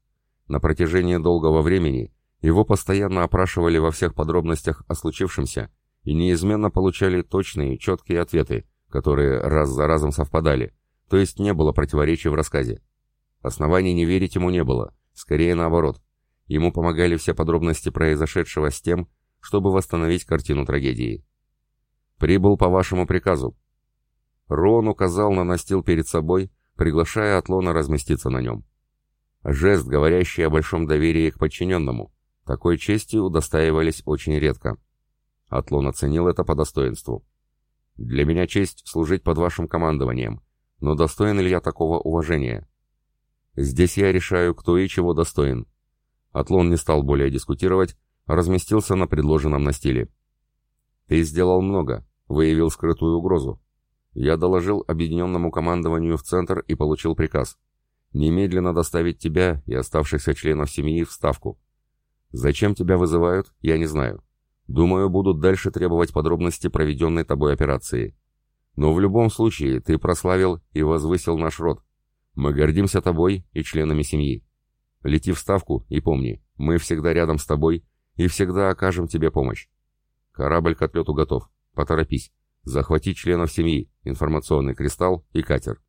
На протяжении долгого времени его постоянно опрашивали во всех подробностях о случившемся и неизменно получали точные, четкие ответы, которые раз за разом совпадали, то есть не было противоречий в рассказе. Оснований не верить ему не было, Скорее наоборот. Ему помогали все подробности произошедшего с тем, чтобы восстановить картину трагедии. «Прибыл по вашему приказу». Рон указал на настил перед собой, приглашая Атлона разместиться на нем. Жест, говорящий о большом доверии к подчиненному. Такой чести удостаивались очень редко. Атлон оценил это по достоинству. «Для меня честь служить под вашим командованием. но достоин ли я такого уважения? Здесь я решаю, кто и чего достоин. Атлон не стал более дискутировать, разместился на предложенном настиле. Ты сделал много, выявил скрытую угрозу. Я доложил объединенному командованию в центр и получил приказ. Немедленно доставить тебя и оставшихся членов семьи в Ставку. Зачем тебя вызывают, я не знаю. Думаю, будут дальше требовать подробности проведенной тобой операции. Но в любом случае ты прославил и возвысил наш род. Мы гордимся тобой и членами семьи. Лети в Ставку и помни, мы всегда рядом с тобой и всегда окажем тебе помощь. Корабль к отлету готов. Поторопись. Захвати членов семьи, информационный кристалл и катер.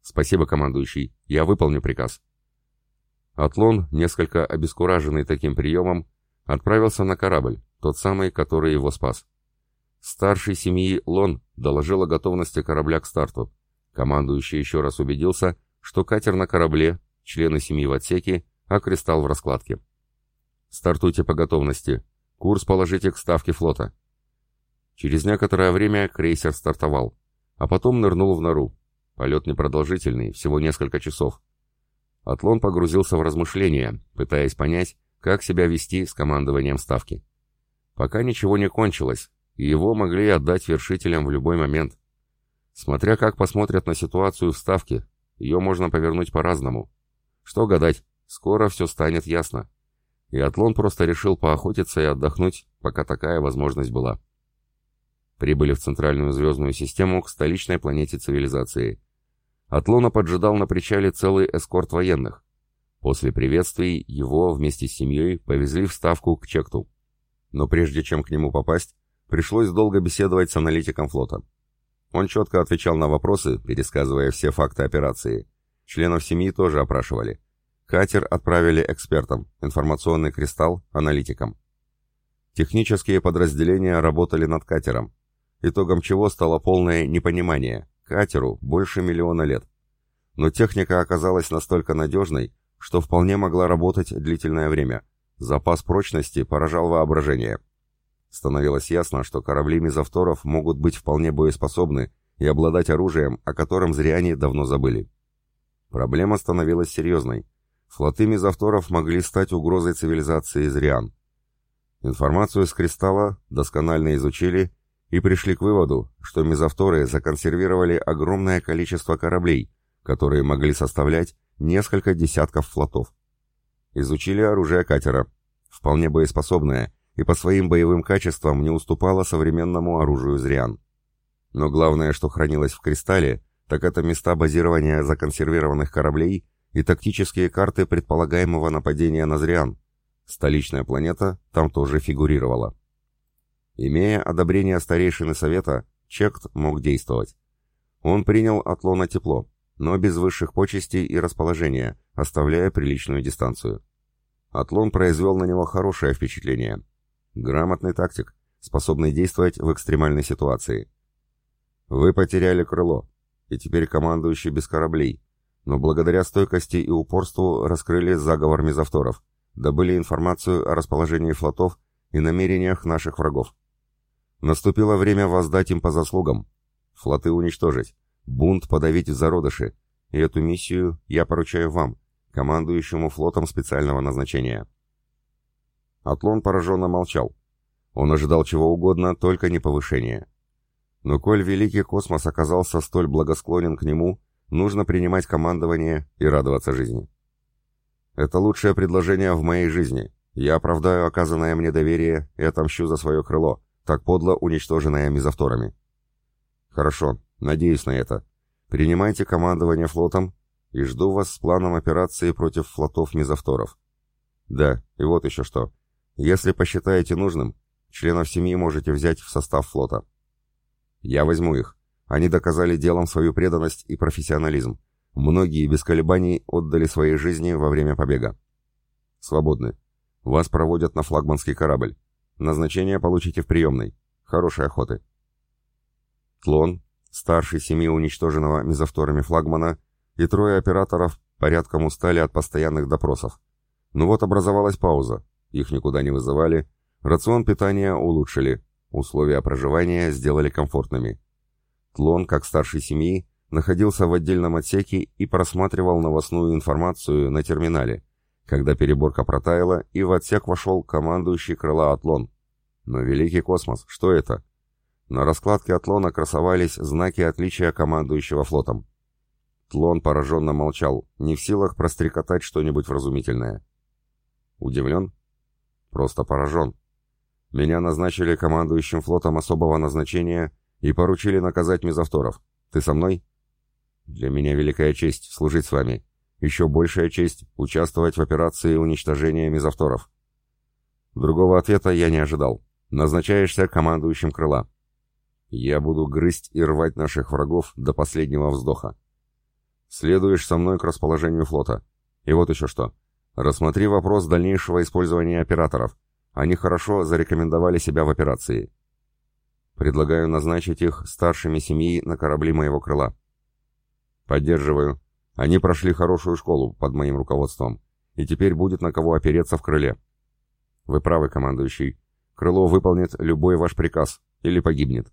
Спасибо, командующий. Я выполню приказ. Атлон, несколько обескураженный таким приемом, отправился на корабль, тот самый, который его спас. Старший семьи Лон доложил о готовности корабля к старту. Командующий еще раз убедился, что катер на корабле, члены семьи в отсеке, а кристалл в раскладке. «Стартуйте по готовности. Курс положите к ставке флота». Через некоторое время крейсер стартовал, а потом нырнул в нору. Полет непродолжительный, всего несколько часов. Атлон погрузился в размышления, пытаясь понять, как себя вести с командованием ставки. Пока ничего не кончилось, и его могли отдать вершителям в любой момент. Смотря как посмотрят на ситуацию в ставке, ее можно повернуть по-разному. Что гадать, скоро все станет ясно. И Атлон просто решил поохотиться и отдохнуть, пока такая возможность была. Прибыли в центральную звездную систему к столичной планете цивилизации. Атлона поджидал на причале целый эскорт военных. После приветствий его вместе с семьей повезли в ставку к Чекту. Но прежде чем к нему попасть, пришлось долго беседовать с аналитиком флота. Он четко отвечал на вопросы, пересказывая все факты операции. Членов семьи тоже опрашивали. Катер отправили экспертам, информационный кристалл – аналитикам. Технические подразделения работали над катером, итогом чего стало полное непонимание. Катеру больше миллиона лет. Но техника оказалась настолько надежной, что вполне могла работать длительное время – Запас прочности поражал воображение. Становилось ясно, что корабли мизавторов могут быть вполне боеспособны и обладать оружием, о котором зря они давно забыли. Проблема становилась серьезной. Флоты мизавторов могли стать угрозой цивилизации Зриан. Информацию с кристалла досконально изучили и пришли к выводу, что мизавторы законсервировали огромное количество кораблей, которые могли составлять несколько десятков флотов. Изучили оружие катера. Вполне боеспособное и по своим боевым качествам не уступало современному оружию Зриан. Но главное, что хранилось в кристалле, так это места базирования законсервированных кораблей и тактические карты предполагаемого нападения на Зриан. Столичная планета там тоже фигурировала. Имея одобрение старейшины Совета, Чект мог действовать. Он принял от Лона тепло, но без высших почестей и расположения, оставляя приличную дистанцию. Атлон произвел на него хорошее впечатление. Грамотный тактик, способный действовать в экстремальной ситуации. Вы потеряли крыло, и теперь командующий без кораблей, но благодаря стойкости и упорству раскрыли заговор мезовторов, добыли информацию о расположении флотов и намерениях наших врагов. Наступило время воздать им по заслугам, флоты уничтожить, бунт подавить в зародыши, и эту миссию я поручаю вам, командующему флотом специального назначения. Атлон пораженно молчал. Он ожидал чего угодно, только не повышения. Но коль великий космос оказался столь благосклонен к нему, нужно принимать командование и радоваться жизни. Это лучшее предложение в моей жизни. Я оправдаю оказанное мне доверие и отомщу за свое крыло, так подло уничтоженное мизавторами. Хорошо, надеюсь на это. Принимайте командование флотом и жду вас с планом операции против флотов мизавторов. Да, и вот еще что. Если посчитаете нужным, членов семьи можете взять в состав флота. Я возьму их. Они доказали делом свою преданность и профессионализм. Многие без колебаний отдали свои жизни во время побега. Свободны. Вас проводят на флагманский корабль. Назначение получите в приемной. Хорошей охоты. Тлон, старший семьи уничтоженного мизавторами флагмана, и трое операторов порядком устали от постоянных допросов. Но вот образовалась пауза, их никуда не вызывали, рацион питания улучшили, условия проживания сделали комфортными. Тлон, как старший семьи, находился в отдельном отсеке и просматривал новостную информацию на терминале, когда переборка протаяла, и в отсек вошел командующий крыла Атлон. Но великий космос, что это? На раскладке Атлона красовались знаки отличия командующего флотом. Тлон пораженно молчал, не в силах прострекотать что-нибудь вразумительное. Удивлен? Просто поражен. Меня назначили командующим флотом особого назначения и поручили наказать мезовторов. Ты со мной? Для меня великая честь служить с вами. Еще большая честь участвовать в операции уничтожения мезовторов. Другого ответа я не ожидал. Назначаешься командующим крыла. Я буду грызть и рвать наших врагов до последнего вздоха. Следуешь со мной к расположению флота. И вот еще что. Рассмотри вопрос дальнейшего использования операторов. Они хорошо зарекомендовали себя в операции. Предлагаю назначить их старшими семьи на корабли моего крыла. Поддерживаю. Они прошли хорошую школу под моим руководством, и теперь будет на кого опереться в крыле. Вы правы, командующий. Крыло выполнит любой ваш приказ или погибнет.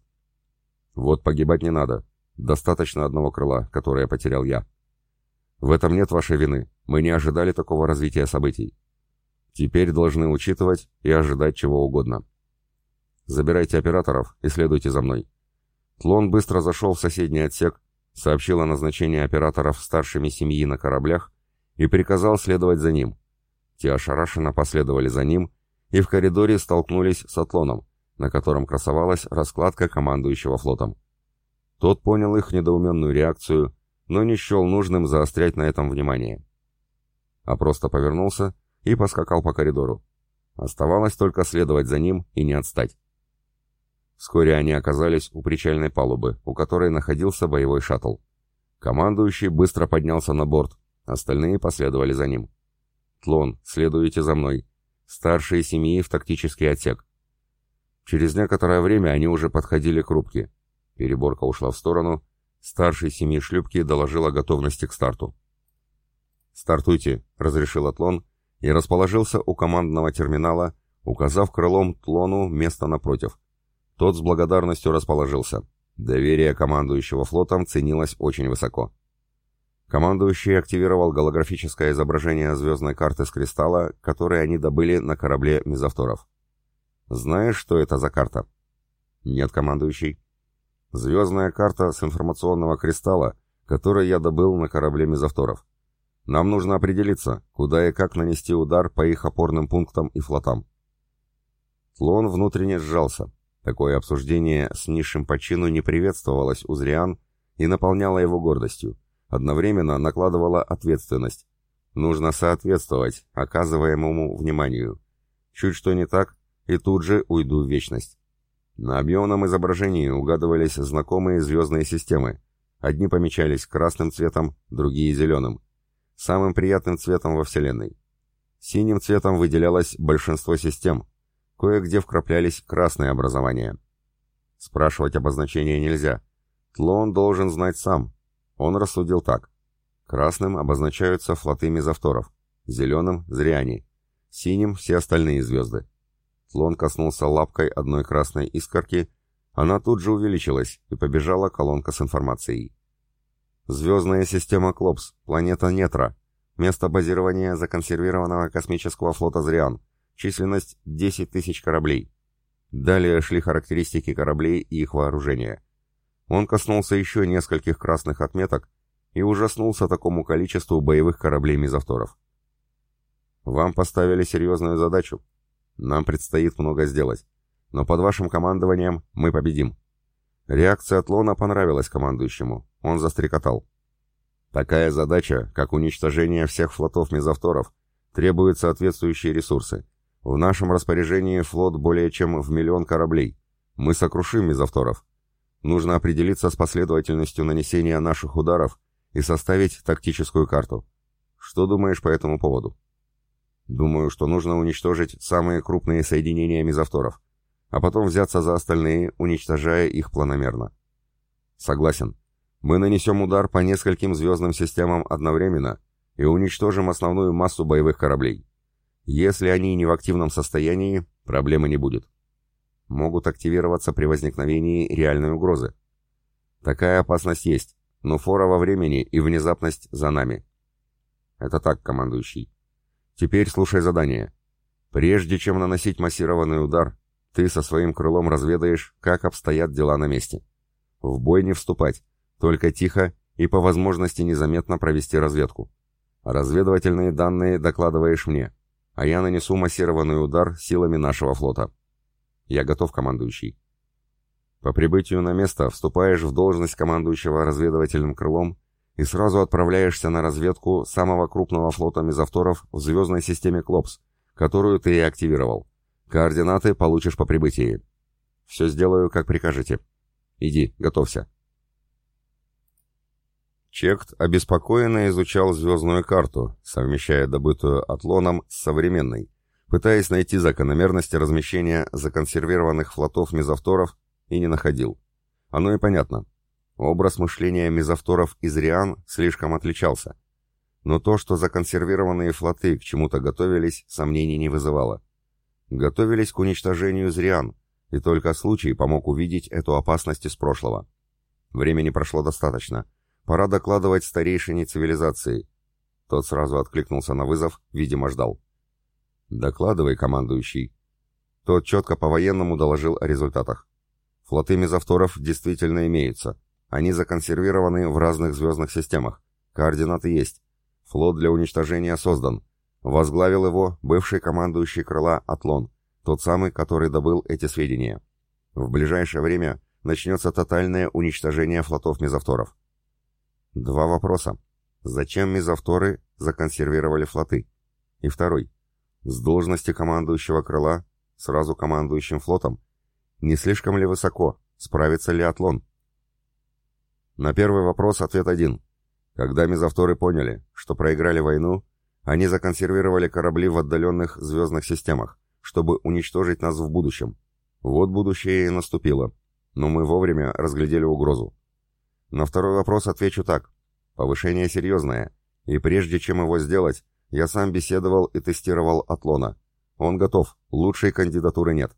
Вот погибать не надо. Достаточно одного крыла, которое потерял я. В этом нет вашей вины. Мы не ожидали такого развития событий. Теперь должны учитывать и ожидать чего угодно. Забирайте операторов и следуйте за мной. Тлон быстро зашел в соседний отсек, сообщил о назначении операторов старшими семьи на кораблях и приказал следовать за ним. Те ошарашенно последовали за ним и в коридоре столкнулись с Атлоном, на котором красовалась раскладка командующего флотом. Тот понял их недоуменную реакцию, но не счел нужным заострять на этом внимание. А просто повернулся и поскакал по коридору. Оставалось только следовать за ним и не отстать. Вскоре они оказались у причальной палубы, у которой находился боевой шаттл. Командующий быстро поднялся на борт, остальные последовали за ним. «Тлон, следуйте за мной. Старшие семьи в тактический отсек. Через некоторое время они уже подходили к рубке. Переборка ушла в сторону. Старший семьи шлюпки доложил о готовности к старту. «Стартуйте», — разрешил Атлон и расположился у командного терминала, указав крылом Тлону место напротив. Тот с благодарностью расположился. Доверие командующего флотом ценилось очень высоко. Командующий активировал голографическое изображение звездной карты с кристалла, который они добыли на корабле мезовторов. Знаешь, что это за карта? Нет, командующий. Звездная карта с информационного кристалла, который я добыл на корабле мезовторов. Нам нужно определиться, куда и как нанести удар по их опорным пунктам и флотам. Слон внутренне сжался. Такое обсуждение с низшим по чину не приветствовалось у Зриан и наполняло его гордостью. Одновременно накладывало ответственность. Нужно соответствовать оказываемому вниманию. Чуть что не так, и тут же уйду в вечность. На объемном изображении угадывались знакомые звездные системы. Одни помечались красным цветом, другие зеленым. Самым приятным цветом во Вселенной. Синим цветом выделялось большинство систем. Кое-где вкраплялись красные образования. Спрашивать обозначения нельзя. Тлон должен знать сам. Он рассудил так. Красным обозначаются флоты мезовторов, зеленым — зряне, синим — все остальные звезды. Слон коснулся лапкой одной красной искорки, она тут же увеличилась, и побежала колонка с информацией. Звездная система Клопс, планета Нетра, место базирования законсервированного космического флота Зриан, численность 10 тысяч кораблей. Далее шли характеристики кораблей и их вооружения. Он коснулся еще нескольких красных отметок и ужаснулся такому количеству боевых кораблей мезовторов. Вам поставили серьезную задачу нам предстоит много сделать. Но под вашим командованием мы победим. Реакция Тлона понравилась командующему. Он застрекотал. Такая задача, как уничтожение всех флотов мезовторов, требует соответствующие ресурсы. В нашем распоряжении флот более чем в миллион кораблей. Мы сокрушим мезовторов. Нужно определиться с последовательностью нанесения наших ударов и составить тактическую карту. Что думаешь по этому поводу? Думаю, что нужно уничтожить самые крупные соединения мезовторов, а потом взяться за остальные, уничтожая их планомерно. Согласен. Мы нанесем удар по нескольким звездным системам одновременно и уничтожим основную массу боевых кораблей. Если они не в активном состоянии, проблемы не будет. Могут активироваться при возникновении реальной угрозы. Такая опасность есть, но фора во времени и внезапность за нами. Это так, командующий. Теперь слушай задание. Прежде чем наносить массированный удар, ты со своим крылом разведаешь, как обстоят дела на месте. В бой не вступать, только тихо и по возможности незаметно провести разведку. Разведывательные данные докладываешь мне, а я нанесу массированный удар силами нашего флота. Я готов, командующий. По прибытию на место вступаешь в должность командующего разведывательным крылом и сразу отправляешься на разведку самого крупного флота мезовторов в звездной системе Клопс, которую ты и активировал. Координаты получишь по прибытии. Все сделаю, как прикажете. Иди, готовься. Чект обеспокоенно изучал звездную карту, совмещая добытую Атлоном с современной, пытаясь найти закономерности размещения законсервированных флотов мезовторов и не находил. Оно и понятно. Образ мышления мезовторов из Риан слишком отличался. Но то, что законсервированные флоты к чему-то готовились, сомнений не вызывало. Готовились к уничтожению Зриан, и только случай помог увидеть эту опасность из прошлого. Времени прошло достаточно. Пора докладывать старейшине цивилизации. Тот сразу откликнулся на вызов, видимо, ждал. «Докладывай, командующий». Тот четко по-военному доложил о результатах. Флоты мезовторов действительно имеются. Они законсервированы в разных звездных системах. Координаты есть. Флот для уничтожения создан. Возглавил его бывший командующий крыла Атлон, тот самый, который добыл эти сведения. В ближайшее время начнется тотальное уничтожение флотов мезовторов. Два вопроса. Зачем мезовторы законсервировали флоты? И второй. С должности командующего крыла, сразу командующим флотом, не слишком ли высоко, справится ли Атлон? На первый вопрос ответ один. Когда мезовторы поняли, что проиграли войну, они законсервировали корабли в отдаленных звездных системах, чтобы уничтожить нас в будущем. Вот будущее и наступило, но мы вовремя разглядели угрозу. На второй вопрос отвечу так. Повышение серьезное, и прежде чем его сделать, я сам беседовал и тестировал Атлона. Он готов, лучшей кандидатуры нет.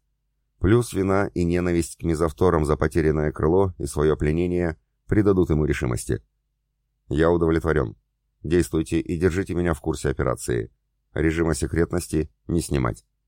Плюс вина и ненависть к мезовторам за потерянное крыло и свое пленение придадут ему решимости. Я удовлетворен. Действуйте и держите меня в курсе операции. Режима секретности не снимать.